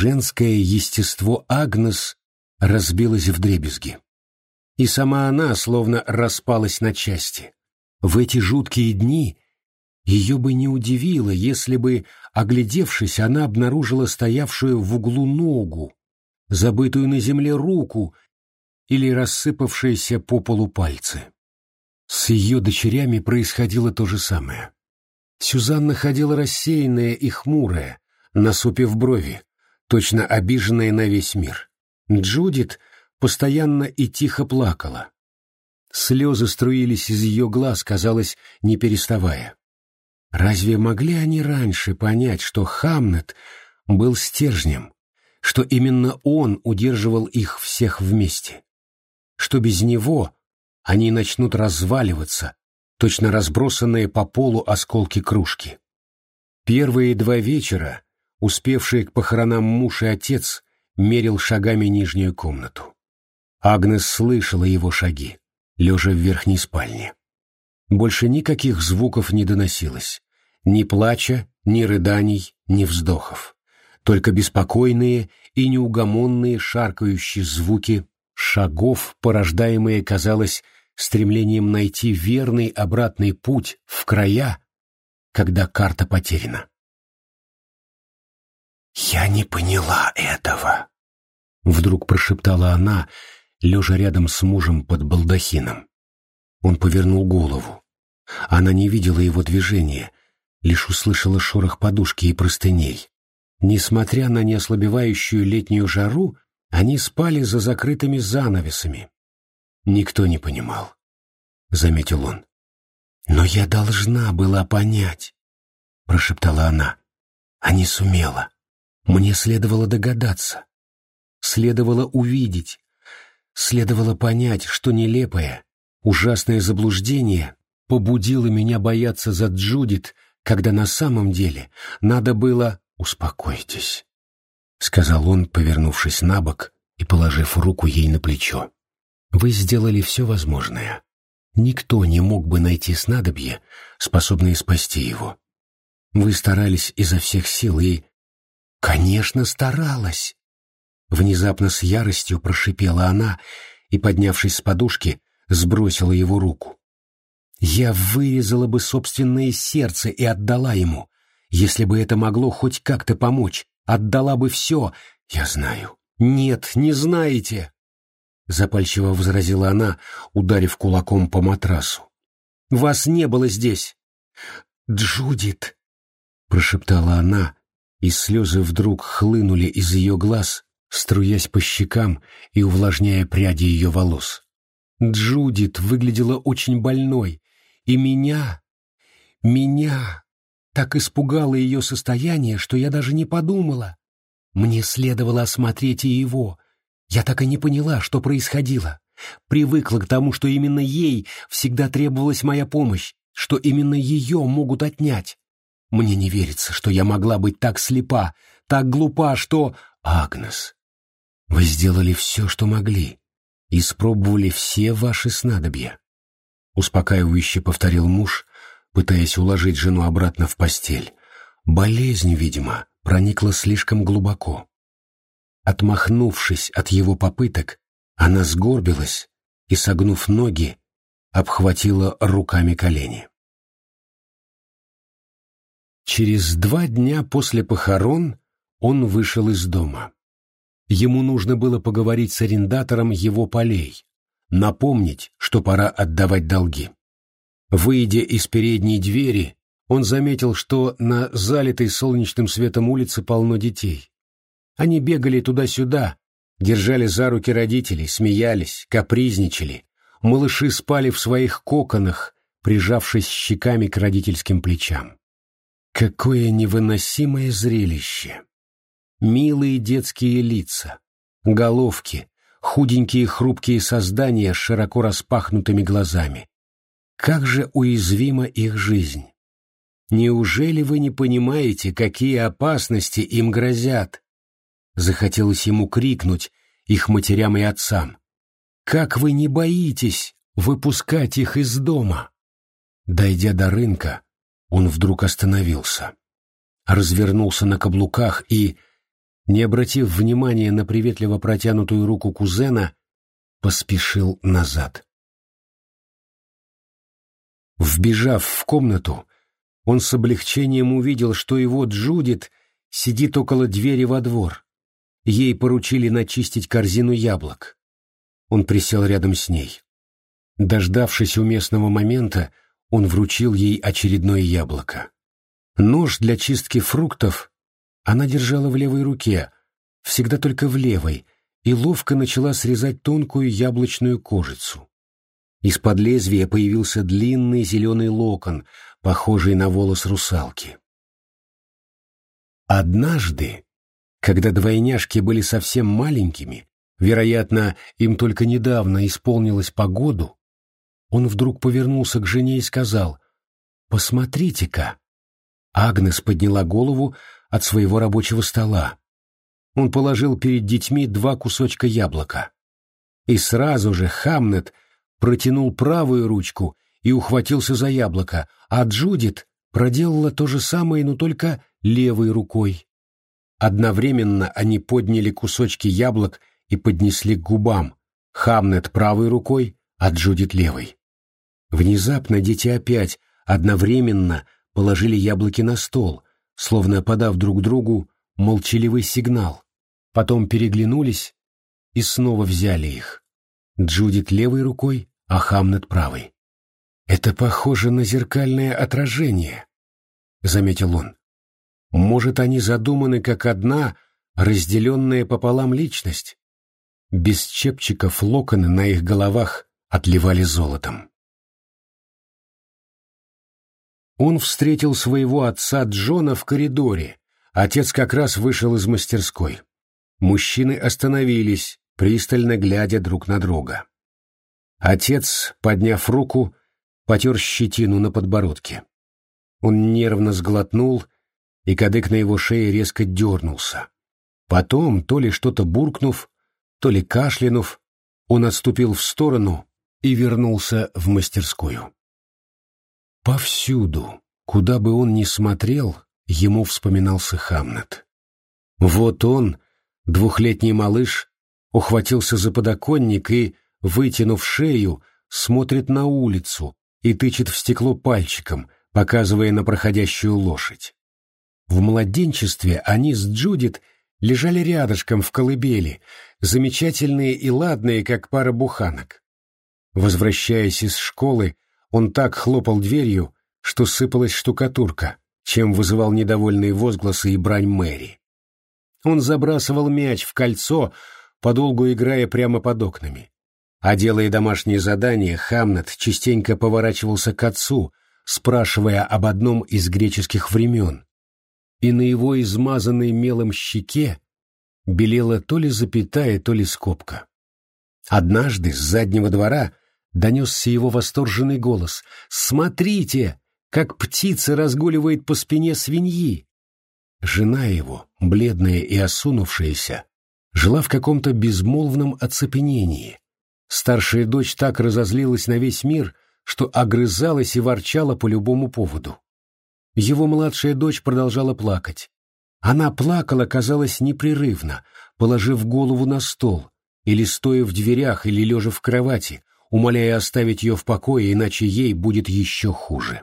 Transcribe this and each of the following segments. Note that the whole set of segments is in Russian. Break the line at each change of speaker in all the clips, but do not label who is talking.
Женское естество Агнес разбилось вдребезги. И сама она словно распалась на части. В эти жуткие дни ее бы не удивило, если бы, оглядевшись, она обнаружила стоявшую в углу ногу, забытую на земле руку или рассыпавшиеся по полу пальцы. С ее дочерями происходило то же самое. Сюзанна ходила рассеянная и хмурая, насупив брови, точно обиженная на весь мир. Джудит постоянно и тихо плакала. Слезы струились из ее глаз, казалось, не переставая. Разве могли они раньше понять, что Хамнет был стержнем, что именно он удерживал их всех вместе? Что без него они начнут разваливаться, точно разбросанные по полу осколки кружки. Первые два вечера, успевшие к похоронам муж и отец, мерил шагами нижнюю комнату. Агнес слышала его шаги, лежа в верхней спальне. Больше никаких звуков не доносилось, ни плача, ни рыданий, ни вздохов. Только беспокойные и неугомонные шаркающие звуки шагов, порождаемые, казалось, стремлением найти верный обратный путь в края, когда карта потеряна. «Я не поняла этого», — вдруг прошептала она, лежа рядом с мужем под балдахином. Он повернул голову. Она не видела его движения, лишь услышала шорох подушки и простыней. Несмотря на неослабевающую летнюю жару, они спали за закрытыми занавесами. Никто не понимал, — заметил он. «Но я должна была понять», — прошептала она, — «а не сумела. Мне следовало догадаться, следовало увидеть, следовало понять, что нелепое, ужасное заблуждение побудило меня бояться за Джудит, когда на самом деле надо было «Успокойтесь», — сказал он, повернувшись на бок и положив руку ей на плечо. Вы сделали все возможное. Никто не мог бы найти снадобье, способное спасти его. Вы старались изо всех сил и... Конечно, старалась! Внезапно с яростью прошипела она и, поднявшись с подушки, сбросила его руку. Я вырезала бы собственное сердце и отдала ему, если бы это могло хоть как-то помочь. Отдала бы все, я знаю. Нет, не знаете. Запальчиво возразила она, ударив кулаком по матрасу. «Вас не было здесь!» «Джудит!» — прошептала она, и слезы вдруг хлынули из ее глаз, струясь по щекам и увлажняя пряди ее волос. Джудит выглядела очень больной, и меня, меня так испугало ее состояние, что я даже не подумала. Мне следовало осмотреть и его, я так и не поняла, что происходило. Привыкла к тому, что именно ей всегда требовалась моя помощь, что именно ее могут отнять. Мне не верится, что я могла быть так слепа, так глупа, что... Агнес, вы сделали все, что могли. Испробовали все ваши снадобья. Успокаивающе повторил муж, пытаясь уложить жену обратно в постель. Болезнь, видимо, проникла слишком глубоко. Отмахнувшись от его попыток, она сгорбилась и, согнув ноги, обхватила руками колени. Через два дня после похорон он вышел из дома. Ему нужно было поговорить с арендатором его полей, напомнить, что пора отдавать долги. Выйдя из передней двери, он заметил, что на залитой солнечным светом улице полно детей. Они бегали туда-сюда, держали за руки родителей, смеялись, капризничали. Малыши спали в своих коконах, прижавшись щеками к родительским плечам. Какое невыносимое зрелище! Милые детские лица, головки, худенькие хрупкие создания с широко распахнутыми глазами. Как же уязвима их жизнь! Неужели вы не понимаете, какие опасности им грозят? Захотелось ему крикнуть их матерям и отцам. «Как вы не боитесь выпускать их из дома?» Дойдя до рынка, он вдруг остановился, развернулся на каблуках и, не обратив внимания на приветливо протянутую руку кузена, поспешил назад. Вбежав в комнату, он с облегчением увидел, что его Джудит сидит около двери во двор. Ей поручили начистить корзину яблок. Он присел рядом с ней. Дождавшись уместного момента, он вручил ей очередное яблоко. Нож для чистки фруктов она держала в левой руке, всегда только в левой, и ловко начала срезать тонкую яблочную кожицу. Из-под лезвия появился длинный зеленый локон, похожий на волос русалки. Однажды, когда двойняшки были совсем маленькими, вероятно, им только недавно исполнилось погоду, он вдруг повернулся к жене и сказал «Посмотрите-ка». Агнес подняла голову от своего рабочего стола. Он положил перед детьми два кусочка яблока. И сразу же Хамнет протянул правую ручку и ухватился за яблоко, а Джудит проделала то же самое, но только левой рукой. Одновременно они подняли кусочки яблок и поднесли к губам, Хамнет правой рукой, а Джудит левой. Внезапно дети опять одновременно положили яблоки на стол, словно подав друг другу молчаливый сигнал. Потом переглянулись и снова взяли их. Джудит левой рукой, а Хамнет правой. «Это похоже на зеркальное отражение», — заметил он. «Может, они задуманы как одна, разделенная пополам личность?» Без чепчиков локоны на их головах отливали золотом. Он встретил своего отца Джона в коридоре. Отец как раз вышел из мастерской. Мужчины остановились, пристально глядя друг на друга. Отец, подняв руку, потер щетину на подбородке. Он нервно сглотнул, и кадык на его шее резко дернулся. Потом, то ли что-то буркнув, то ли кашлянув, он отступил в сторону и вернулся в мастерскую. Повсюду, куда бы он ни смотрел, ему вспоминался Хамнет. Вот он, двухлетний малыш, ухватился за подоконник и, вытянув шею, смотрит на улицу, и тычет в стекло пальчиком, показывая на проходящую лошадь. В младенчестве они с Джудит лежали рядышком в колыбели, замечательные и ладные, как пара буханок. Возвращаясь из школы, он так хлопал дверью, что сыпалась штукатурка, чем вызывал недовольные возгласы и брань Мэри. Он забрасывал мяч в кольцо, подолгу играя прямо под окнами. А делая домашние задания, Хамнет частенько поворачивался к отцу, спрашивая об одном из греческих времен. И на его измазанной мелом щеке белела то ли запятая, то ли скобка. Однажды с заднего двора донесся его восторженный голос. «Смотрите, как птица разгуливает по спине свиньи!» Жена его, бледная и осунувшаяся, жила в каком-то безмолвном оцепенении, Старшая дочь так разозлилась на весь мир, что огрызалась и ворчала по любому поводу. Его младшая дочь продолжала плакать. Она плакала, казалось, непрерывно, положив голову на стол, или стоя в дверях, или лежа в кровати, умоляя оставить ее в покое, иначе ей будет еще хуже.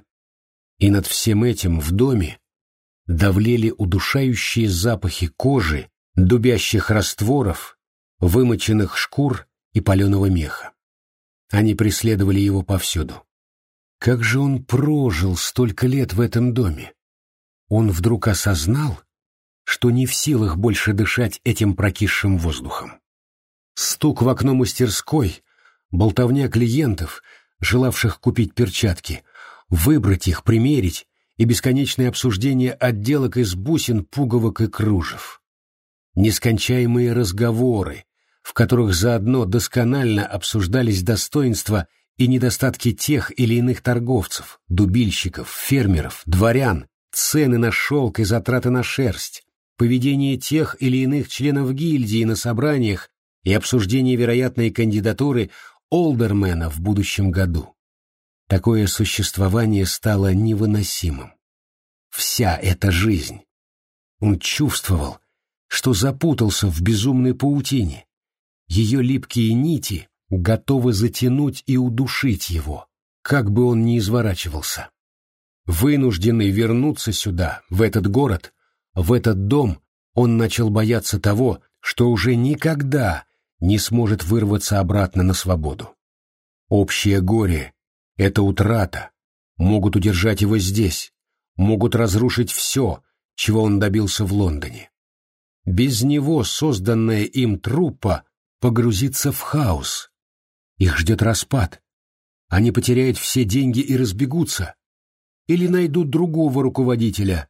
И над всем этим в доме давлели удушающие запахи кожи, дубящих растворов, вымоченных шкур и паленого меха. Они преследовали его повсюду. Как же он прожил столько лет в этом доме? Он вдруг осознал, что не в силах больше дышать этим прокисшим воздухом. Стук в окно мастерской, болтовня клиентов, желавших купить перчатки, выбрать их, примерить, и бесконечное обсуждение отделок из бусин, пуговок и кружев. Нескончаемые разговоры, в которых заодно досконально обсуждались достоинства и недостатки тех или иных торговцев, дубильщиков, фермеров, дворян, цены на шелк и затраты на шерсть, поведение тех или иных членов гильдии на собраниях и обсуждение вероятной кандидатуры Олдермена в будущем году. Такое существование стало невыносимым. Вся эта жизнь. Он чувствовал, что запутался в безумной паутине. Ее липкие нити готовы затянуть и удушить его, как бы он ни изворачивался. Вынужденный вернуться сюда, в этот город, в этот дом, он начал бояться того, что уже никогда не сможет вырваться обратно на свободу. Общее горе — это утрата, могут удержать его здесь, могут разрушить все, чего он добился в Лондоне. Без него созданная им труппа погрузится в хаос. Их ждет распад. Они потеряют все деньги и разбегутся. Или найдут другого руководителя.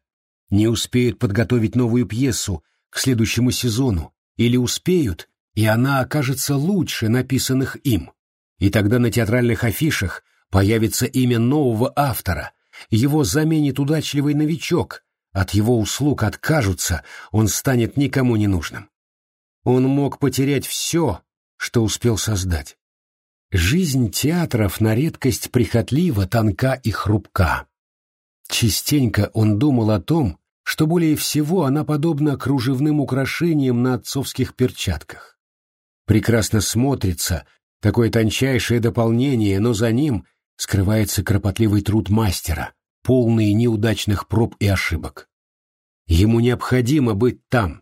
Не успеют подготовить новую пьесу к следующему сезону. Или успеют, и она окажется лучше написанных им. И тогда на театральных афишах появится имя нового автора. Его заменит удачливый новичок. От его услуг откажутся, он станет никому не нужным. Он мог потерять все, что успел создать. Жизнь театров на редкость прихотлива, тонка и хрупка. Частенько он думал о том, что более всего она подобна кружевным украшениям на отцовских перчатках. Прекрасно смотрится такое тончайшее дополнение, но за ним скрывается кропотливый труд мастера, полный неудачных проб и ошибок. Ему необходимо быть там,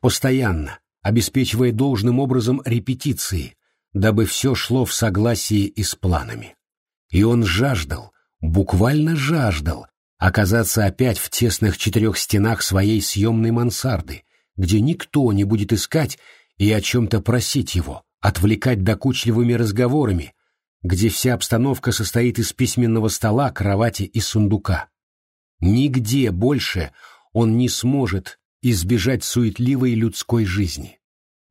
постоянно, обеспечивая должным образом репетиции, дабы все шло в согласии и с планами. И он жаждал, буквально жаждал, оказаться опять в тесных четырех стенах своей съемной мансарды, где никто не будет искать и о чем-то просить его, отвлекать докучливыми разговорами, где вся обстановка состоит из письменного стола, кровати и сундука. Нигде больше он не сможет избежать суетливой людской жизни.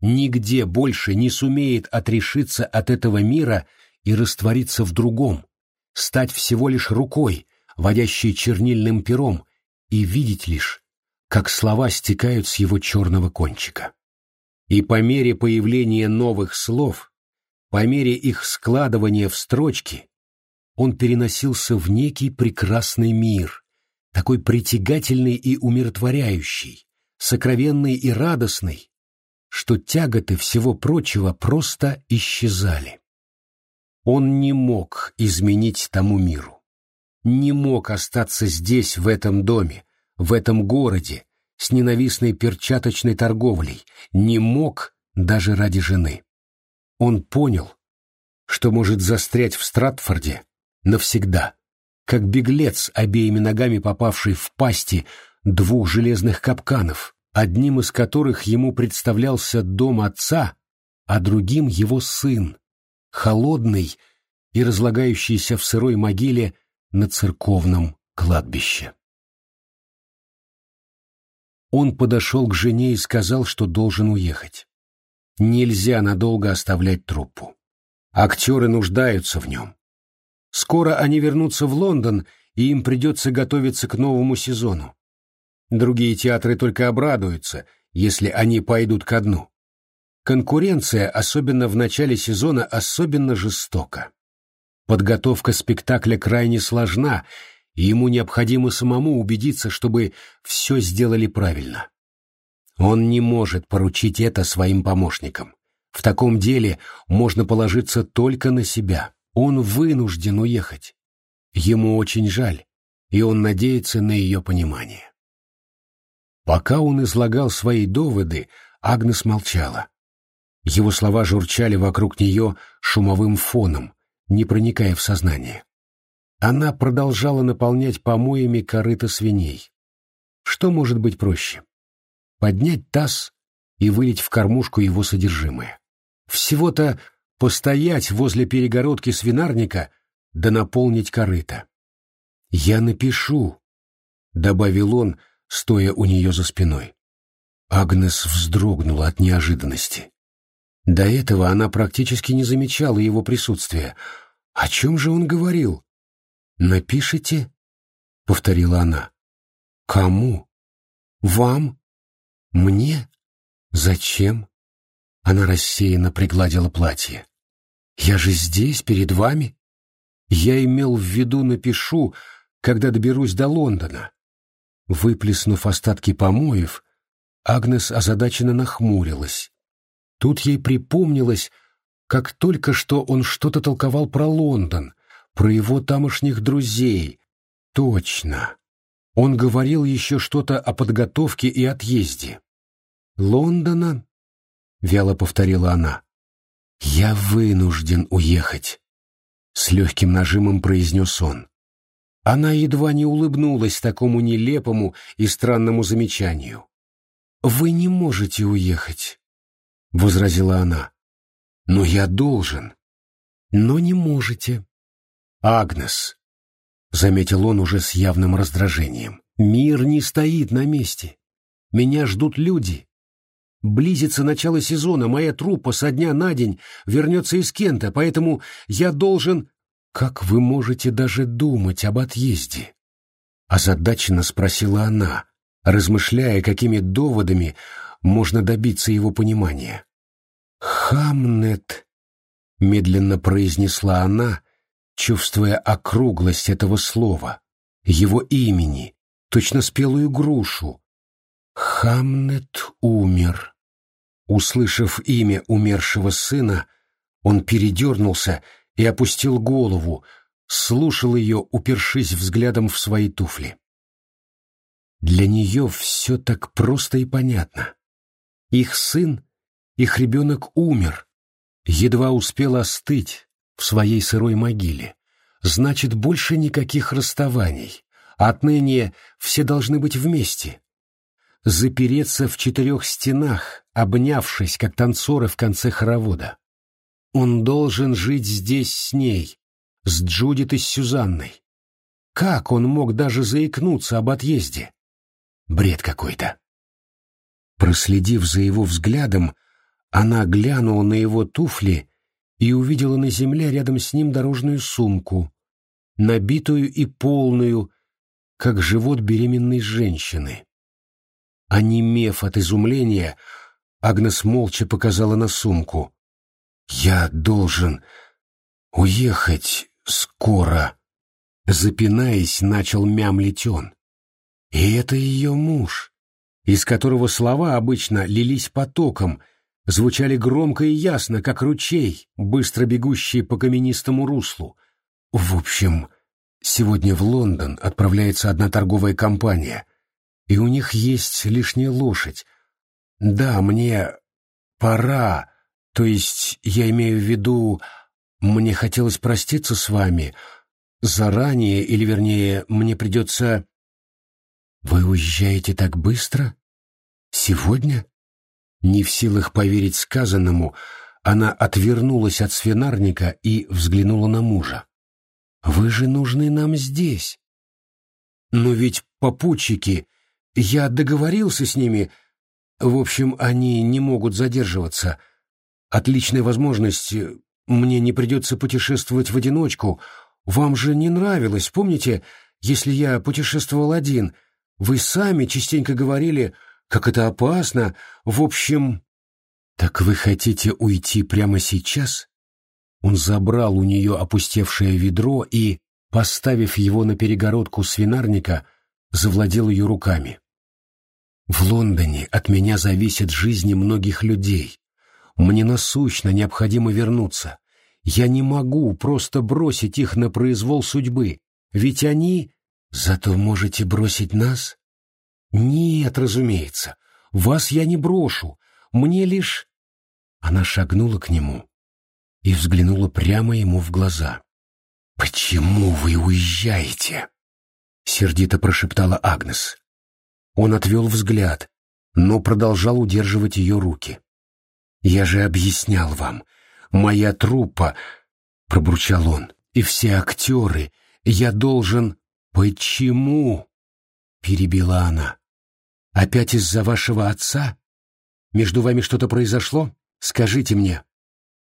Нигде больше не сумеет отрешиться от этого мира и раствориться в другом, стать всего лишь рукой, водящей чернильным пером, и видеть лишь, как слова стекают с его черного кончика. И по мере появления новых слов, по мере их складывания в строчки, он переносился в некий прекрасный мир, такой притягательный и умиротворяющий, сокровенный и радостный, что тяготы всего прочего просто исчезали. Он не мог изменить тому миру, не мог остаться здесь, в этом доме, в этом городе, с ненавистной перчаточной торговлей, не мог даже ради жены. Он понял, что может застрять в Стратфорде навсегда, как беглец, обеими ногами попавший в пасти двух железных капканов, одним из которых ему представлялся дом отца, а другим его сын, холодный и разлагающийся в сырой могиле на церковном кладбище. Он подошел к жене и сказал, что должен уехать. Нельзя надолго оставлять труппу. Актеры нуждаются в нем. Скоро они вернутся в Лондон, и им придется готовиться к новому сезону. Другие театры только обрадуются, если они пойдут ко дну. Конкуренция, особенно в начале сезона, особенно жестока. Подготовка спектакля крайне сложна, и ему необходимо самому убедиться, чтобы все сделали правильно. Он не может поручить это своим помощникам. В таком деле можно положиться только на себя. Он вынужден уехать. Ему очень жаль, и он надеется на ее понимание. Пока он излагал свои доводы, Агнес молчала. Его слова журчали вокруг нее шумовым фоном, не проникая в сознание. Она продолжала наполнять помоями корыто свиней. Что может быть проще? Поднять таз и вылить в кормушку его содержимое. Всего-то постоять возле перегородки свинарника да наполнить корыто. «Я напишу», — добавил он, стоя у нее за спиной. Агнес вздрогнула от неожиданности. До этого она практически не замечала его присутствия. О чем же он говорил? «Напишите?» — повторила она. «Кому? Вам? Мне? Зачем?» Она рассеянно пригладила платье. «Я же здесь, перед вами. Я имел в виду напишу, когда доберусь до Лондона. Выплеснув остатки помоев, Агнес озадаченно нахмурилась. Тут ей припомнилось, как только что он что-то толковал про Лондон, про его тамошних друзей. Точно. Он говорил еще что-то о подготовке и отъезде. «Лондона?» — вяло повторила она. «Я вынужден уехать», — с легким нажимом произнес он. Она едва не улыбнулась такому нелепому и странному замечанию. «Вы не можете уехать», — возразила она. «Но я должен». «Но не можете». «Агнес», — заметил он уже с явным раздражением, — «мир не стоит на месте. Меня ждут люди. Близится начало сезона, моя труппа со дня на день вернется из Кента, поэтому я должен...» «Как вы можете даже думать об отъезде?» Озадаченно спросила она, размышляя, какими доводами можно добиться его понимания. «Хамнет», — медленно произнесла она, чувствуя округлость этого слова, его имени, точно спелую грушу. «Хамнет умер». Услышав имя умершего сына, он передернулся и опустил голову, слушал ее, упершись взглядом в свои туфли. Для нее все так просто и понятно. Их сын, их ребенок умер, едва успел остыть в своей сырой могиле. Значит, больше никаких расставаний. Отныне все должны быть вместе. Запереться в четырех стенах, обнявшись, как танцоры в конце хоровода. Он должен жить здесь с ней, с Джудит и с Сюзанной. Как он мог даже заикнуться об отъезде? Бред какой-то. Проследив за его взглядом, она глянула на его туфли и увидела на земле рядом с ним дорожную сумку, набитую и полную, как живот беременной женщины. Онемев от изумления, Агнес молча показала на сумку. «Я должен уехать скоро», — запинаясь, начал мямлить он. И это ее муж, из которого слова обычно лились потоком, звучали громко и ясно, как ручей, быстро бегущий по каменистому руслу. В общем, сегодня в Лондон отправляется одна торговая компания, и у них есть лишняя лошадь. Да, мне пора, то есть я имею в виду, мне хотелось проститься с вами заранее, или вернее, мне придется... «Вы уезжаете так быстро? Сегодня?» Не в силах поверить сказанному, она отвернулась от свинарника и взглянула на мужа. «Вы же нужны нам здесь!» «Но ведь попутчики, я договорился с ними, в общем, они не могут задерживаться. Отличная возможность, мне не придется путешествовать в одиночку. Вам же не нравилось, помните, если я путешествовал один?» Вы сами частенько говорили, как это опасно. В общем... Так вы хотите уйти прямо сейчас? Он забрал у нее опустевшее ведро и, поставив его на перегородку свинарника, завладел ее руками. В Лондоне от меня зависят жизни многих людей. Мне насущно необходимо вернуться. Я не могу просто бросить их на произвол судьбы, ведь они Зато можете бросить нас? Нет, разумеется. Вас я не брошу. Мне лишь... Она шагнула к нему и взглянула прямо ему в глаза. «Почему вы уезжаете?» — сердито прошептала Агнес. Он отвел взгляд, но продолжал удерживать ее руки. «Я же объяснял вам, моя труппа...» — пробурчал он. «И все актеры, я должен...» «Почему?» — перебила она. «Опять из-за вашего отца? Между вами что-то произошло? Скажите мне».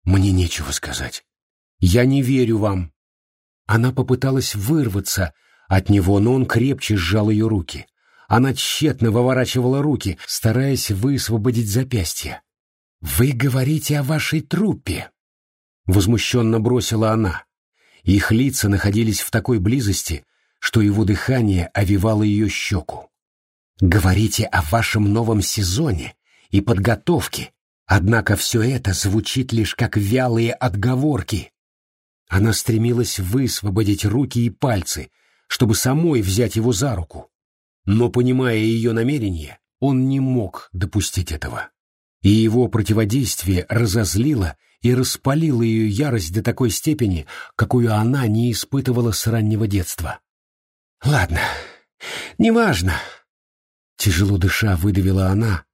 «Мне нечего сказать. Я не верю вам». Она попыталась вырваться от него, но он крепче сжал ее руки. Она тщетно выворачивала руки, стараясь высвободить запястье. «Вы говорите о вашей труппе!» Возмущенно бросила она. Их лица находились в такой близости, что его дыхание овивало ее щеку. Говорите о вашем новом сезоне и подготовке, однако все это звучит лишь как вялые отговорки. Она стремилась высвободить руки и пальцы, чтобы самой взять его за руку. Но, понимая ее намерение, он не мог допустить этого. И его противодействие разозлило и распалило ее ярость до такой степени, какую она не испытывала с раннего детства. «Ладно, неважно», — тяжело дыша выдавила она,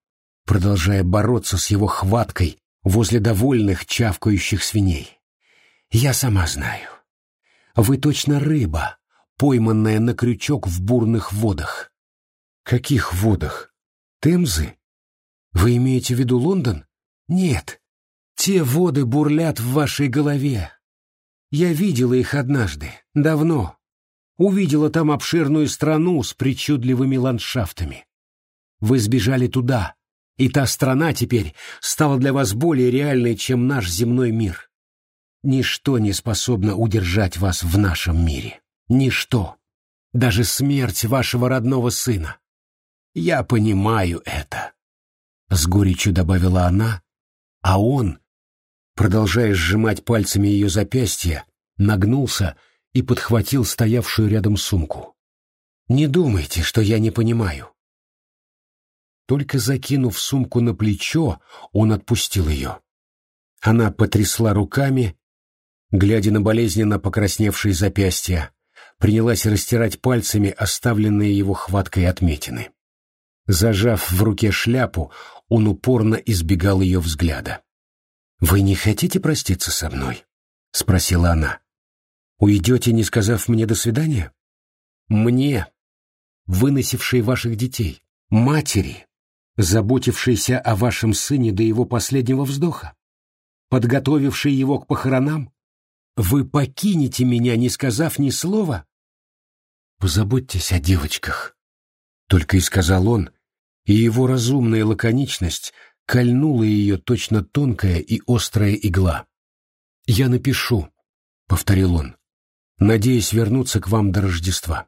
продолжая бороться с его хваткой возле довольных чавкающих свиней. «Я сама знаю. Вы точно рыба, пойманная на крючок в бурных водах. Каких водах? Темзы? Вы имеете в виду Лондон? Нет. Те воды бурлят в вашей голове. Я видела их однажды, давно. Увидела там обширную страну с причудливыми ландшафтами. Вы сбежали туда, и та страна теперь стала для вас более реальной, чем наш земной мир. Ничто не способно удержать вас в нашем мире. Ничто. Даже смерть вашего родного сына. Я понимаю это. С горечью добавила она, а он, продолжая сжимать пальцами ее запястья, нагнулся и подхватил стоявшую рядом сумку. «Не думайте, что я не понимаю». Только закинув сумку на плечо, он отпустил ее. Она потрясла руками, глядя на болезненно покрасневшие запястья, принялась растирать пальцами оставленные его хваткой отметины. Зажав в руке шляпу, он упорно избегал ее взгляда. «Вы не хотите проститься со мной?» — спросила она. «Уйдете, не сказав мне «до свидания»?» «Мне, выносившей ваших детей, матери, заботившейся о вашем сыне до его последнего вздоха, подготовившей его к похоронам? Вы покинете меня, не сказав ни слова?» «Позаботьтесь о девочках», — только и сказал он, и его разумная лаконичность кольнула ее точно тонкая и острая игла. «Я напишу», — повторил он, — «надеясь вернуться к вам до Рождества».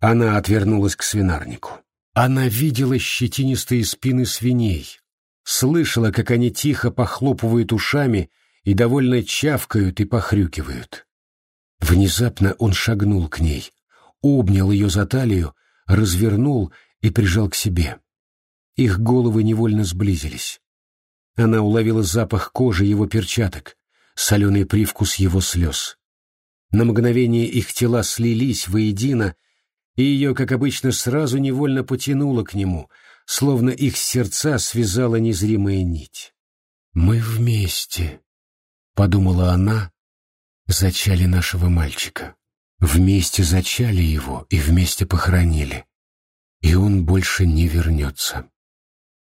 Она отвернулась к свинарнику. Она видела щетинистые спины свиней, слышала, как они тихо похлопывают ушами и довольно чавкают и похрюкивают. Внезапно он шагнул к ней, обнял ее за талию, развернул и прижал к себе. Их головы невольно сблизились. Она уловила запах кожи его перчаток, соленый привкус его слез. На мгновение их тела слились воедино, и ее, как обычно, сразу невольно потянуло к нему, словно их сердца связала незримая нить. «Мы вместе», — подумала она, — «зачали нашего мальчика. Вместе зачали его и вместе похоронили. И он больше не вернется».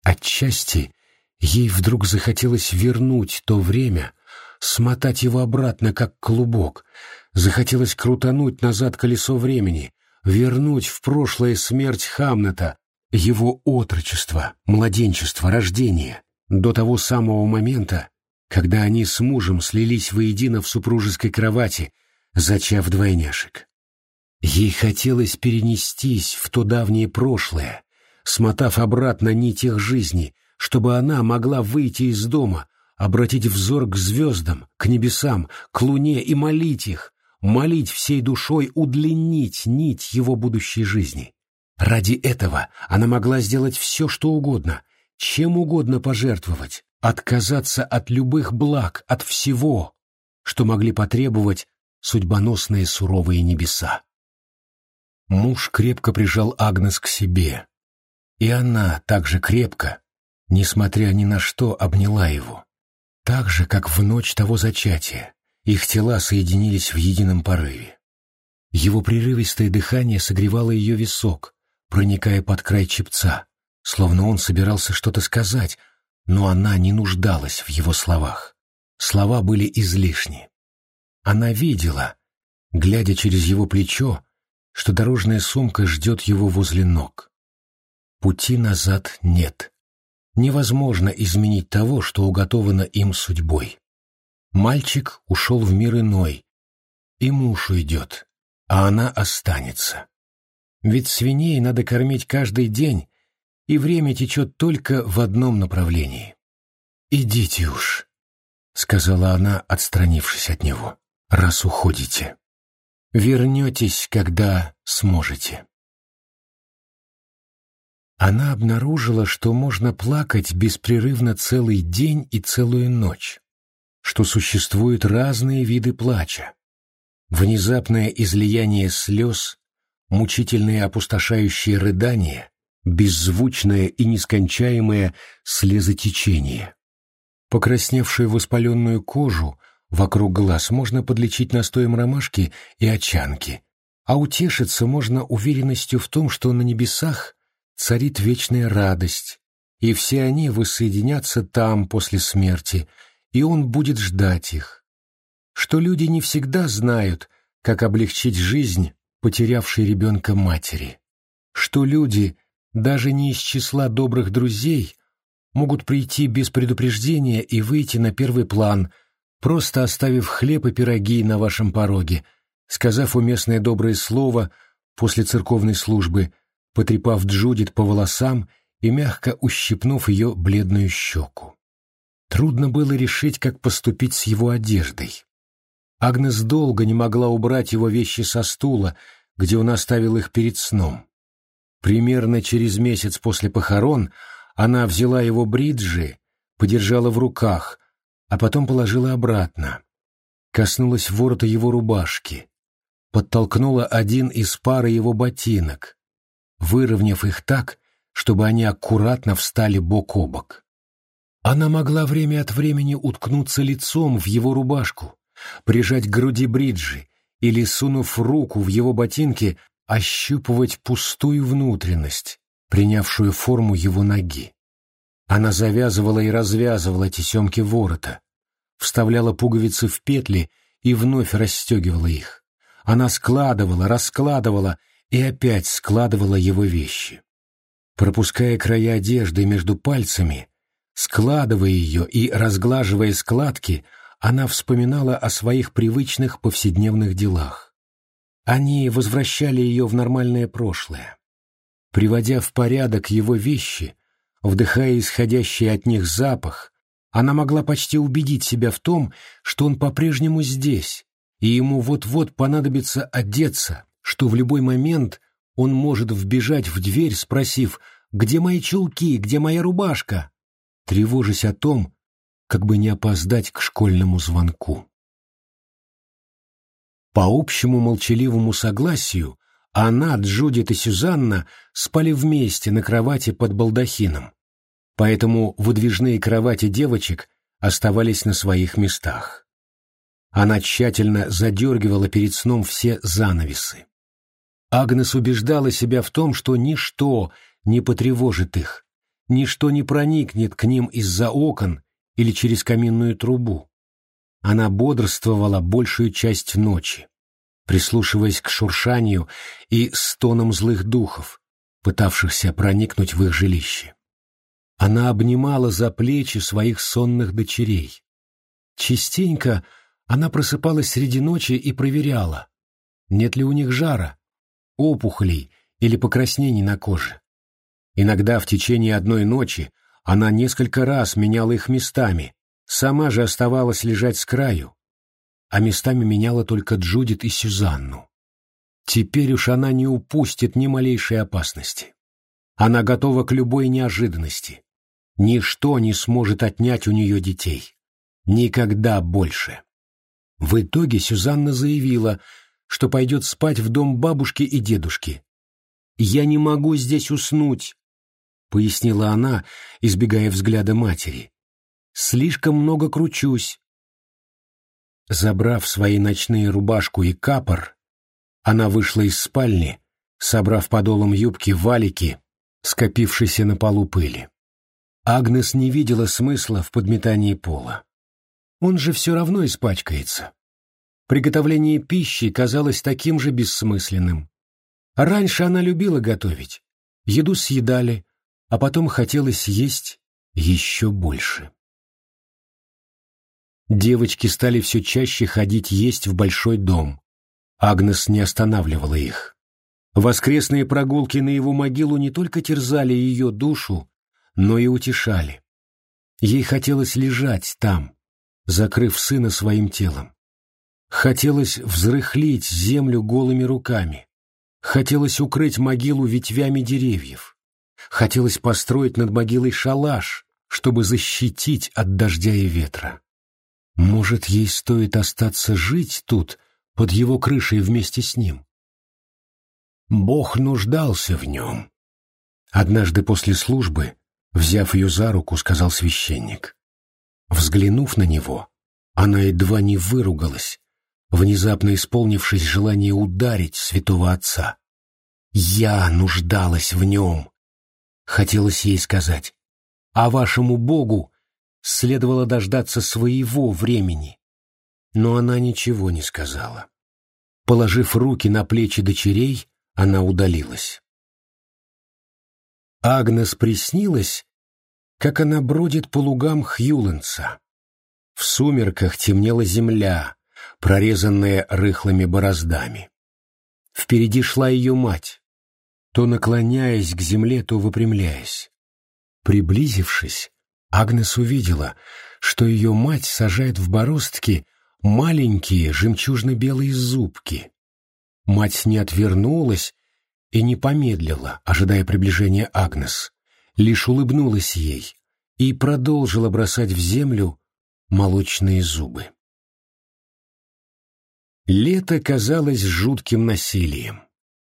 Отчасти ей вдруг захотелось вернуть то время, смотать его обратно, как клубок, захотелось крутануть назад колесо времени, вернуть в прошлое смерть Хамнета, его отрочество, младенчество, рождение, до того самого момента, когда они с мужем слились воедино в супружеской кровати, зачав двойняшек. Ей хотелось перенестись в то давнее прошлое, смотав обратно нить их жизни, чтобы она могла выйти из дома, обратить взор к звездам, к небесам, к луне и молить их, молить всей душой удлинить нить его будущей жизни. Ради этого она могла сделать все, что угодно, чем угодно пожертвовать, отказаться от любых благ, от всего, что могли потребовать судьбоносные суровые небеса. Муж крепко прижал Агнес к себе, и она так же крепко, несмотря ни на что, обняла его. Так же, как в ночь того зачатия, их тела соединились в едином порыве. Его прерывистое дыхание согревало ее висок, проникая под край чепца, словно он собирался что-то сказать, но она не нуждалась в его словах. Слова были излишни. Она видела, глядя через его плечо, что дорожная сумка ждет его возле ног. Пути назад нет. Невозможно изменить того, что уготовано им судьбой. Мальчик ушел в мир иной, и муж уйдет, а она останется. Ведь свиней надо кормить каждый день и время течет только в одном направлении. «Идите уж», — сказала она, отстранившись от него, — «раз уходите. Вернетесь, когда сможете». Она обнаружила, что можно плакать беспрерывно целый день и целую ночь, что существуют разные виды плача. Внезапное излияние слез, мучительные опустошающие рыдания, беззвучное и нескончаемое слезотечение. Покрасневшую воспаленную кожу вокруг глаз можно подлечить настоем ромашки и очанки, а утешиться можно уверенностью в том, что на небесах царит вечная радость, и все они воссоединятся там после смерти, и он будет ждать их. Что люди не всегда знают, как облегчить жизнь потерявшей ребенка матери. Что люди даже не из числа добрых друзей, могут прийти без предупреждения и выйти на первый план, просто оставив хлеб и пироги на вашем пороге, сказав уместное доброе слово после церковной службы, потрепав Джудит по волосам и мягко ущипнув ее бледную щеку. Трудно было решить, как поступить с его одеждой. Агнес долго не могла убрать его вещи со стула, где он оставил их перед сном. Примерно через месяц после похорон она взяла его бриджи, подержала в руках, а потом положила обратно. Коснулась ворота его рубашки, подтолкнула один из пары его ботинок, выровняв их так, чтобы они аккуратно встали бок о бок. Она могла время от времени уткнуться лицом в его рубашку, прижать к груди бриджи или, сунув руку в его ботинки, ощупывать пустую внутренность, принявшую форму его ноги. Она завязывала и развязывала тесемки ворота, вставляла пуговицы в петли и вновь расстегивала их. Она складывала, раскладывала и опять складывала его вещи. Пропуская края одежды между пальцами, складывая ее и разглаживая складки, она вспоминала о своих привычных повседневных делах. Они возвращали ее в нормальное прошлое. Приводя в порядок его вещи, вдыхая исходящий от них запах, она могла почти убедить себя в том, что он по-прежнему здесь, и ему вот-вот понадобится одеться, что в любой момент он может вбежать в дверь, спросив «Где мои чулки? Где моя рубашка?» Тревожась о том, как бы не опоздать к школьному звонку. По общему молчаливому согласию она, Джудит и Сюзанна спали вместе на кровати под балдахином, поэтому выдвижные кровати девочек оставались на своих местах. Она тщательно задергивала перед сном все занавесы. Агнес убеждала себя в том, что ничто не потревожит их, ничто не проникнет к ним из-за окон или через каминную трубу. Она бодрствовала большую часть ночи, прислушиваясь к шуршанию и стонам злых духов, пытавшихся проникнуть в их жилище. Она обнимала за плечи своих сонных дочерей. Частенько она просыпалась среди ночи и проверяла, нет ли у них жара, опухолей или покраснений на коже. Иногда в течение одной ночи она несколько раз меняла их местами, Сама же оставалась лежать с краю, а местами меняла только Джудит и Сюзанну. Теперь уж она не упустит ни малейшей опасности. Она готова к любой неожиданности. Ничто не сможет отнять у нее детей. Никогда больше. В итоге Сюзанна заявила, что пойдет спать в дом бабушки и дедушки. «Я не могу здесь уснуть», — пояснила она, избегая взгляда матери. Слишком много кручусь. Забрав свои ночные рубашку и капор, она вышла из спальни, собрав подолом юбки валики, скопившейся на полу пыли. Агнес не видела смысла в подметании пола. Он же все равно испачкается. Приготовление пищи казалось таким же бессмысленным. Раньше она любила готовить. Еду съедали, а потом хотелось есть еще больше. Девочки стали все чаще ходить есть в большой дом. Агнес не останавливала их. Воскресные прогулки на его могилу не только терзали ее душу, но и утешали. Ей хотелось лежать там, закрыв сына своим телом. Хотелось взрыхлить землю голыми руками. Хотелось укрыть могилу ветвями деревьев. Хотелось построить над могилой шалаш, чтобы защитить от дождя и ветра. Может, ей стоит остаться жить тут, под его крышей вместе с ним? Бог нуждался в нем. Однажды после службы, взяв ее за руку, сказал священник. Взглянув на него, она едва не выругалась, внезапно исполнившись желание ударить святого отца. «Я нуждалась в нем!» Хотелось ей сказать. «А вашему Богу следовало дождаться своего времени». Но она ничего не сказала. Положив руки на плечи дочерей, она удалилась. Агнес приснилась, как она бродит по лугам Хьюленса. В сумерках темнела земля, прорезанная рыхлыми бороздами. Впереди шла ее мать, то наклоняясь к земле, то выпрямляясь. Приблизившись, Агнес увидела, что ее мать сажает в бороздки маленькие жемчужно-белые зубки. Мать не отвернулась и не помедлила, ожидая приближения Агнес, лишь улыбнулась ей и продолжила бросать в землю молочные зубы. Лето казалось жутким насилием.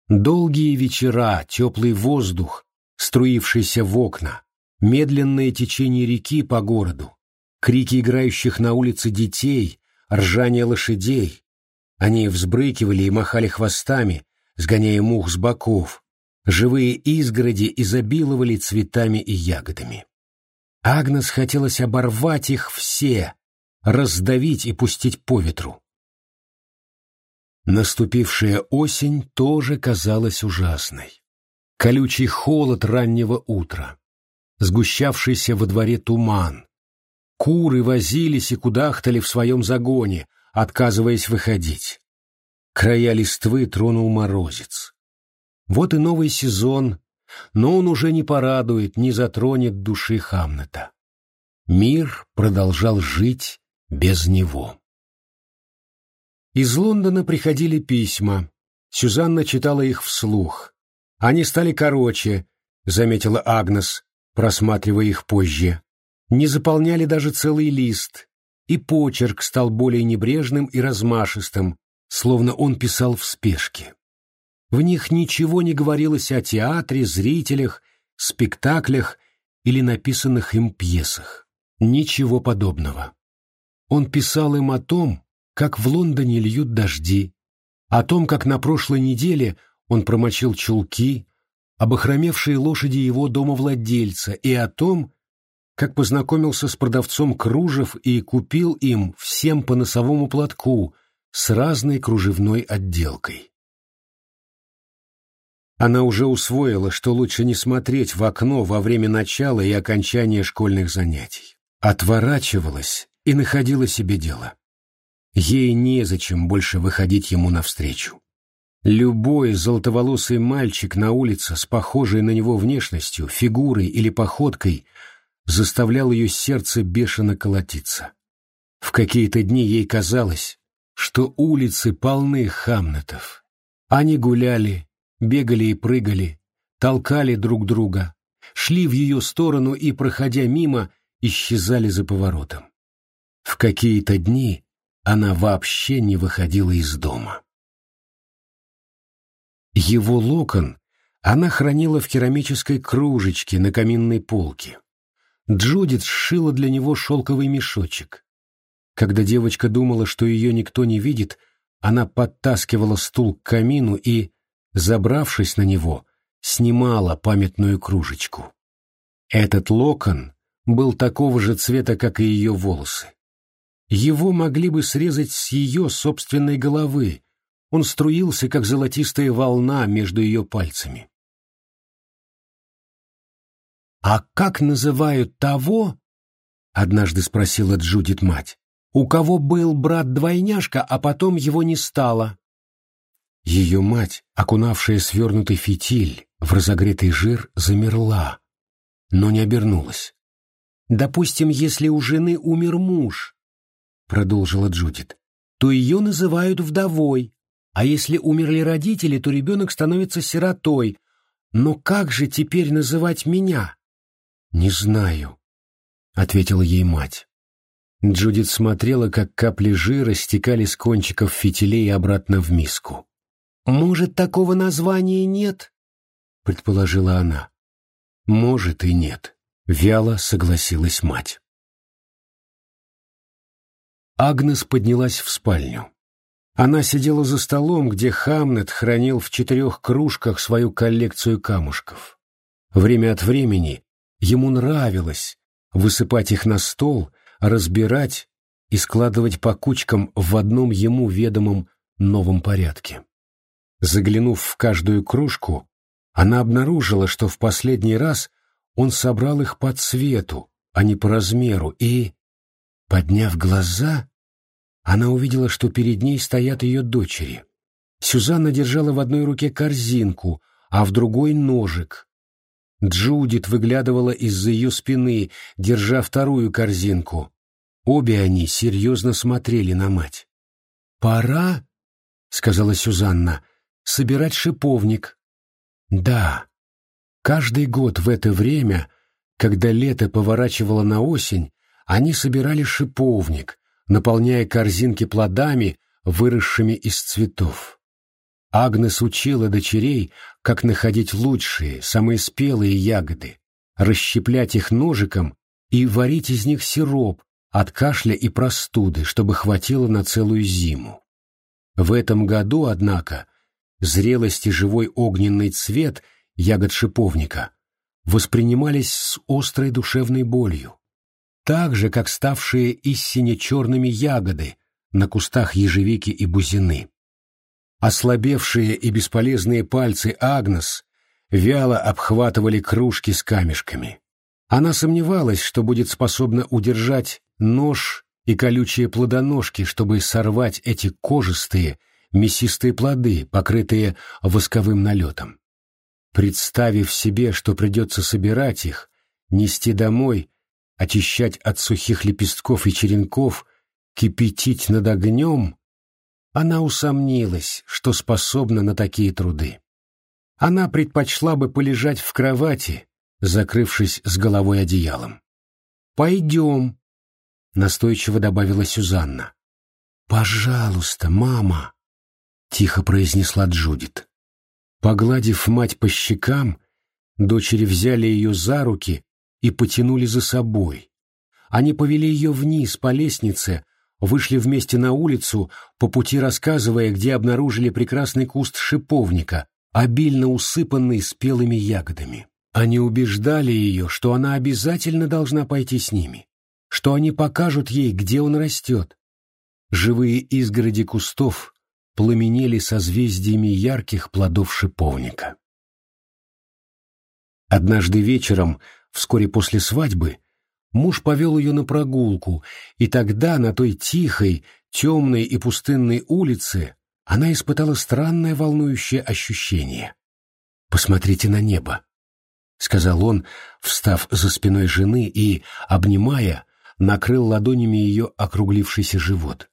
Долгие вечера, теплый воздух, струившийся в окна, медленное течение реки по городу, крики играющих на улице детей, ржание лошадей, они взбрыкивали и махали хвостами, сгоняя мух с боков. Живые изгороди изобиловали цветами и ягодами. Агнес хотелось оборвать их все, раздавить и пустить по ветру. Наступившая осень тоже казалась ужасной. Колючий холод раннего утра, сгущавшийся во дворе туман. Куры возились и кудахтали в своем загоне, отказываясь выходить. Края листвы тронул морозец. Вот и новый сезон, но он уже не порадует, не затронет души Хамнета. Мир продолжал жить без него. Из Лондона приходили письма. Сюзанна читала их вслух. Они стали короче, заметила Агнес, просматривая их позже. Не заполняли даже целый лист, и почерк стал более небрежным и размашистым, словно он писал в спешке. В них ничего не говорилось о театре, зрителях, спектаклях или написанных им пьесах. Ничего подобного. Он писал им о том, как в Лондоне льют дожди, о том, как на прошлой неделе он промочил чулки, об охромевшей лошади его домовладельца и о том, как познакомился с продавцом кружев и купил им всем по носовому платку с разной кружевной отделкой. Она уже усвоила, что лучше не смотреть в окно во время начала и окончания школьных занятий. Отворачивалась и находила себе дело. Ей незачем больше выходить ему навстречу. Любой золотоволосый мальчик на улице с похожей на него внешностью, фигурой или походкой – заставлял ее сердце бешено колотиться. В какие-то дни ей казалось, что улицы полны хамнетов. Они гуляли, бегали и прыгали, толкали друг друга, шли в ее сторону и, проходя мимо, исчезали за поворотом. В какие-то дни она вообще не выходила из дома. Его локон она хранила в керамической кружечке на каминной полке. Джудит сшила для него шелковый мешочек. Когда девочка думала, что ее никто не видит, она подтаскивала стул к камину и, забравшись на него, снимала памятную кружечку. Этот локон был такого же цвета, как и ее волосы. Его могли бы срезать с ее собственной головы, он струился, как золотистая волна между ее пальцами. «А как называют того?» — однажды спросила Джудит мать. «У кого был брат-двойняшка, а потом его не стало?» Ее мать, окунавшая свернутый фитиль в разогретый жир, замерла, но не обернулась. «Допустим, если у жены умер муж», — продолжила Джудит, — «то ее называют вдовой, а если умерли родители, то ребенок становится сиротой. Но как же теперь называть меня?» «Не знаю», — ответила ей мать. Джудит смотрела, как капли жира стекали с кончиков фитилей обратно в миску. «Может, такого названия нет?» — предположила она. «Может и нет», — вяло согласилась мать. Агнес поднялась в спальню. Она сидела за столом, где Хамнет хранил в четырех кружках свою коллекцию камушков. Время от времени ему нравилось высыпать их на стол, разбирать и складывать по кучкам в одном ему ведомом новом порядке. Заглянув в каждую кружку, она обнаружила, что в последний раз он собрал их по цвету, а не по размеру, и, подняв глаза, она увидела, что перед ней стоят ее дочери. Сюзанна держала в одной руке корзинку, а в другой — ножик. Джудит выглядывала из-за ее спины, держа вторую корзинку. Обе они серьезно смотрели на мать. «Пора», — сказала Сюзанна, собирать шиповник. Да, каждый год в это время, когда лето поворачивало на осень, они собирали шиповник, наполняя корзинки плодами, выросшими из цветов. Агнес учила дочерей, как находить лучшие, самые спелые ягоды, расщеплять их ножиком и варить из них сироп от кашля и простуды, чтобы хватило на целую зиму. В этом году, однако, зрелость и живой огненный цвет ягод шиповника воспринимались с острой душевной болью, так же, как ставшие истине черными ягоды на кустах ежевики и бузины. Ослабевшие и бесполезные пальцы Агнес вяло обхватывали кружки с камешками. Она сомневалась, что будет способна удержать нож и колючие плодоножки, чтобы сорвать эти кожистые, мясистые плоды, покрытые восковым налетом. Представив себе, что придется собирать их, нести домой, очищать от сухих лепестков и черенков, кипятить над огнем, она усомнилась, что способна на такие труды. Она предпочла бы полежать в кровати, закрывшись с головой одеялом. «Пойдем», — настойчиво добавила Сюзанна. «Пожалуйста, мама», тихо произнесла Джудит. Погладив мать по щекам, дочери взяли ее за руки и потянули за собой. Они повели ее вниз по лестнице, вышли вместе на улицу, по пути рассказывая, где обнаружили прекрасный куст шиповника, обильно усыпанный спелыми ягодами. Они убеждали ее, что она обязательно должна пойти с ними, что они покажут ей, где он растет. Живые изгороди кустов пламенели созвездиями ярких плодов шиповника. Однажды вечером, вскоре после свадьбы, муж повел ее на прогулку, и тогда на той тихой, темной и пустынной улице она испытала странное волнующее ощущение. «Посмотрите на небо», — сказал он, встав за спиной жены и, обнимая, накрыл ладонями ее округлившийся живот.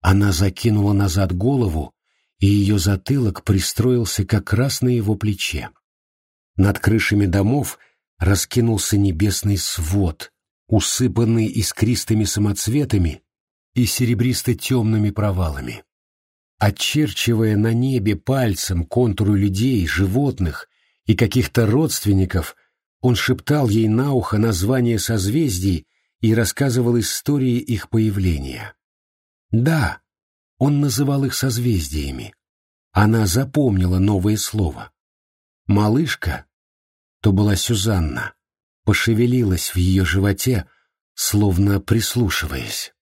Она закинула назад голову, и ее затылок пристроился как раз на его плече. Над крышами домов раскинулся небесный свод, усыпанный искристыми самоцветами и серебристо-темными провалами. Очерчивая на небе пальцем контуры людей, животных и каких-то родственников, он шептал ей на ухо названия созвездий и рассказывал истории их появления. Да, он называл их созвездиями. Она запомнила новое слово. Малышка, то была Сюзанна, пошевелилась в ее животе, словно прислушиваясь.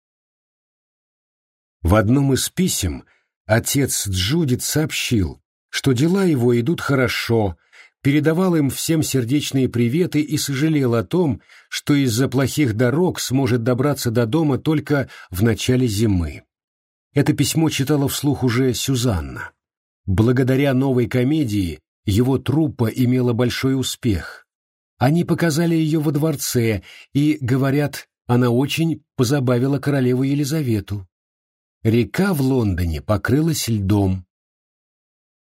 В одном из писем отец Джудит сообщил, что дела его идут хорошо, передавал им всем сердечные приветы и сожалел о том, что из-за плохих дорог сможет добраться до дома только в начале зимы. Это письмо читала вслух уже Сюзанна. Благодаря новой комедии его труппа имела большой успех. Они показали ее во дворце, и, говорят, она очень позабавила королеву Елизавету. Река в Лондоне покрылась льдом.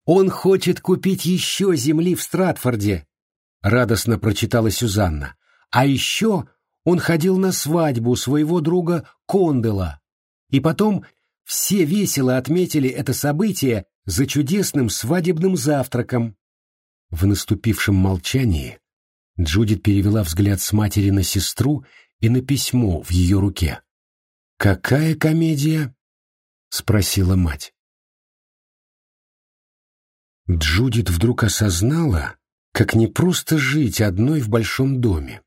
«Он хочет купить еще земли в Стратфорде», — радостно прочитала Сюзанна. «А еще он ходил на свадьбу своего друга Кондела. И потом все весело отметили это событие за чудесным свадебным завтраком». В наступившем молчании Джудит перевела взгляд с матери на сестру и на письмо в ее руке. «Какая комедия?» — спросила мать. Джудит вдруг осознала, как непросто жить одной в большом доме.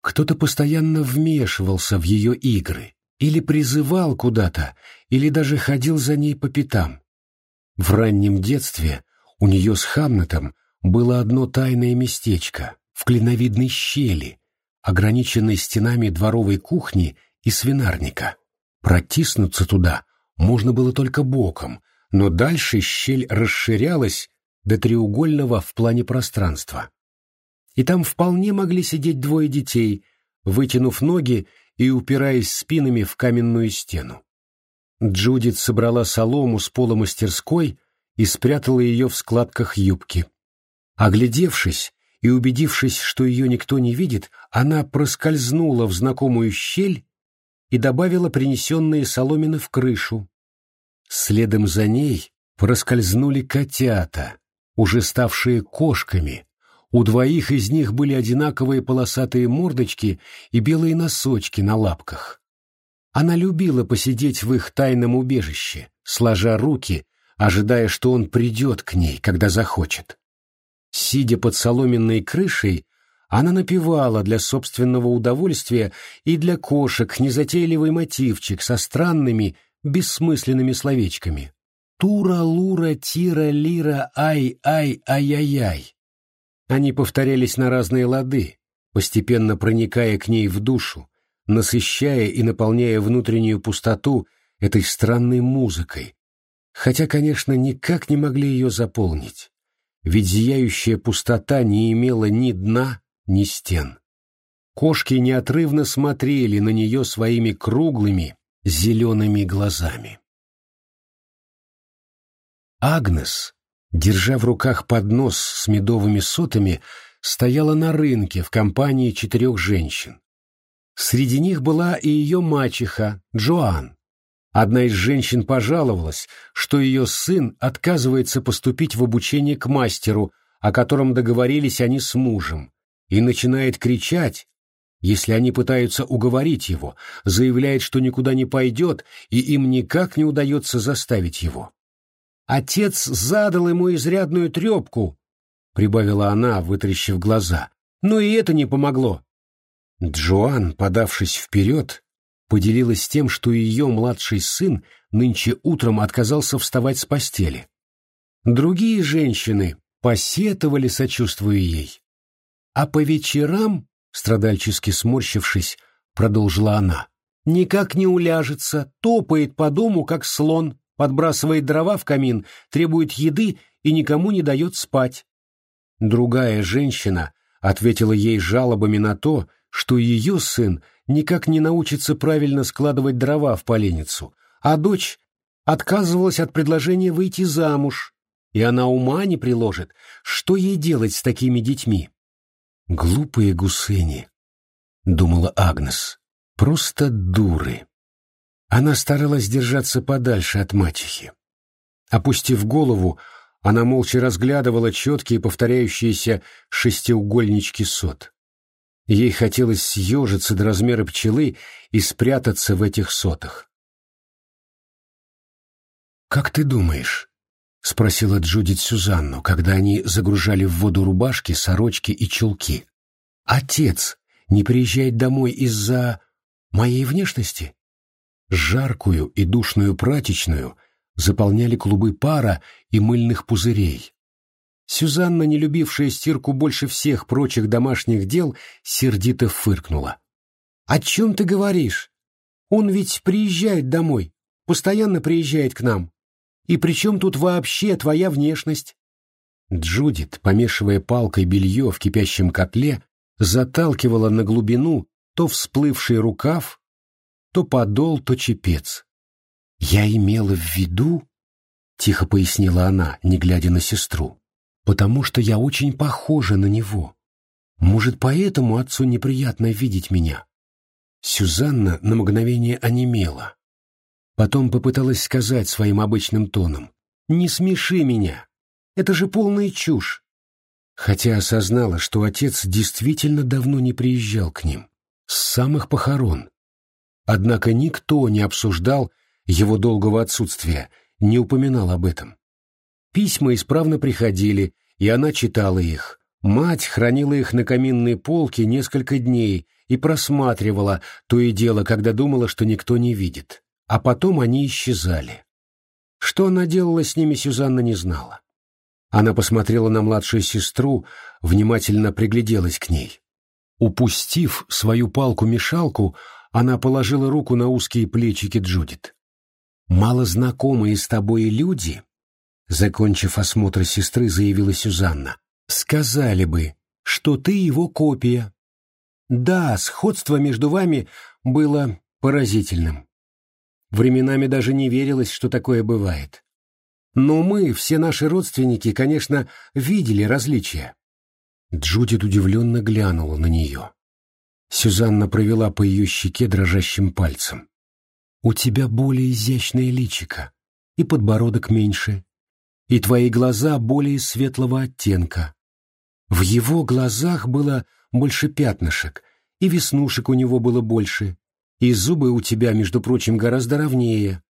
Кто-то постоянно вмешивался в ее игры, или призывал куда-то, или даже ходил за ней по пятам. В раннем детстве у нее с Хамнетом было одно тайное местечко в клиновидной щели, ограниченной стенами дворовой кухни и свинарника. Протиснуться туда можно было только боком, но дальше щель расширялась до треугольного в плане пространства. И там вполне могли сидеть двое детей, вытянув ноги и упираясь спинами в каменную стену. Джудит собрала солому с пола мастерской и спрятала ее в складках юбки. Оглядевшись и убедившись, что ее никто не видит, она проскользнула в знакомую щель и добавила принесенные соломины в крышу. Следом за ней проскользнули котята, уже ставшие кошками. У двоих из них были одинаковые полосатые мордочки и белые носочки на лапках. Она любила посидеть в их тайном убежище, сложа руки, ожидая, что он придет к ней, когда захочет. Сидя под соломенной крышей, она напевала для собственного удовольствия и для кошек незатейливый мотивчик со странными, бессмысленными словечками. Тура, лура, тира, лира, ай, ай, ай-яй-яй. Они повторялись на разные лады, постепенно проникая к ней в душу, насыщая и наполняя внутреннюю пустоту этой странной музыкой, хотя, конечно, никак не могли ее заполнить, ведь зияющая пустота не имела ни дна, ни стен. Кошки неотрывно смотрели на нее своими круглыми, зелеными глазами. Агнес, держа в руках поднос с медовыми сотами, стояла на рынке в компании четырех женщин. Среди них была и ее мачеха, Джоан. Одна из женщин пожаловалась, что ее сын отказывается поступить в обучение к мастеру, о котором договорились они с мужем, и начинает кричать, если они пытаются уговорить его, заявляет, что никуда не пойдет, и им никак не удается заставить его. Отец задал ему изрядную трепку, — прибавила она, вытрящив глаза. Но и это не помогло. Джоан, подавшись вперед, поделилась тем, что ее младший сын нынче утром отказался вставать с постели. Другие женщины посетовали, сочувствуя ей. А по вечерам, страдальчески сморщившись, продолжила она, никак не уляжется, топает по дому, как слон, подбрасывает дрова в камин, требует еды и никому не дает спать. Другая женщина ответила ей жалобами на то, что ее сын никак не научится правильно складывать дрова в поленницу, а дочь отказывалась от предложения выйти замуж, и она ума не приложит, что ей делать с такими детьми. «Глупые гусыни», — думала Агнес, — «просто дуры». Она старалась держаться подальше от мачехи. Опустив голову, она молча разглядывала четкие повторяющиеся шестиугольнички сот. Ей хотелось съежиться до размера пчелы и спрятаться в этих сотах. «Как ты думаешь?» — спросила Джудит Сюзанну, когда они загружали в воду рубашки, сорочки и чулки. «Отец не приезжает домой из-за моей внешности?» Жаркую и душную пратичную заполняли клубы пара и мыльных пузырей. Сюзанна, не любившая стирку больше всех прочих домашних дел, сердито фыркнула. «О чем ты говоришь? Он ведь приезжает домой, постоянно приезжает к нам. И при чем тут вообще твоя внешность?» Джудит, помешивая палкой белье в кипящем котле, заталкивала на глубину то всплывший рукав, то подол, то чепец. «Я имела в виду, — тихо пояснила она, не глядя на сестру, — потому что я очень похожа на него. Может, поэтому отцу неприятно видеть меня?» Сюзанна на мгновение онемела. Потом попыталась сказать своим обычным тоном. «Не смеши меня! Это же полная чушь!» Хотя осознала, что отец действительно давно не приезжал к ним, с самых похорон. Однако никто не обсуждал его долгого отсутствия, не упоминал об этом. Письма исправно приходили, и она читала их. Мать хранила их на каминной полке несколько дней и просматривала то и дело, когда думала, что никто не видит. А потом они исчезали. Что она делала с ними, Сюзанна не знала. Она посмотрела на младшую сестру, внимательно пригляделась к ней. Упустив свою палку-мешалку, она положила руку на узкие плечики Джудит. «Малознакомые с тобой люди», — закончив осмотр сестры, заявила Сюзанна, — «сказали бы, что ты его копия». Да, сходство между вами было поразительным. Временами даже не верилось, что такое бывает. Но мы, все наши родственники, конечно, видели различия. Джудит удивленно глянула на нее. Сюзанна провела по ее щеке дрожащим пальцем. «У тебя более изящное личико, и подбородок меньше, и твои глаза более светлого оттенка. В его глазах было больше пятнышек, и веснушек у него было больше, и зубы у тебя, между прочим, гораздо ровнее».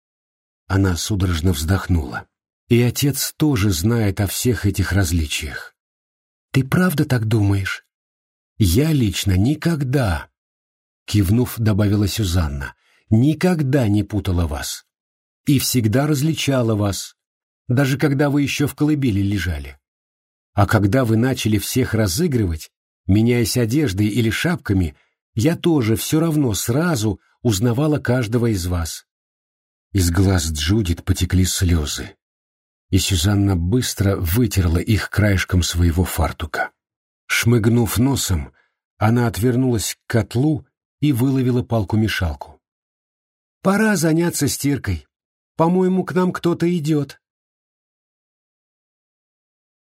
Она судорожно вздохнула. И отец тоже знает о всех этих различиях. Ты правда так думаешь? Я лично никогда, кивнув, добавила Сюзанна, никогда не путала вас. И всегда различала вас, даже когда вы еще в колыбели лежали. А когда вы начали всех разыгрывать, меняясь одеждой или шапками, я тоже все равно сразу узнавала каждого из вас. Из глаз Джудит потекли слезы и Сюзанна быстро вытерла их краешком своего фартука. Шмыгнув носом, она отвернулась к котлу и выловила палку-мешалку. «Пора заняться стиркой. По-моему, к нам кто-то идет».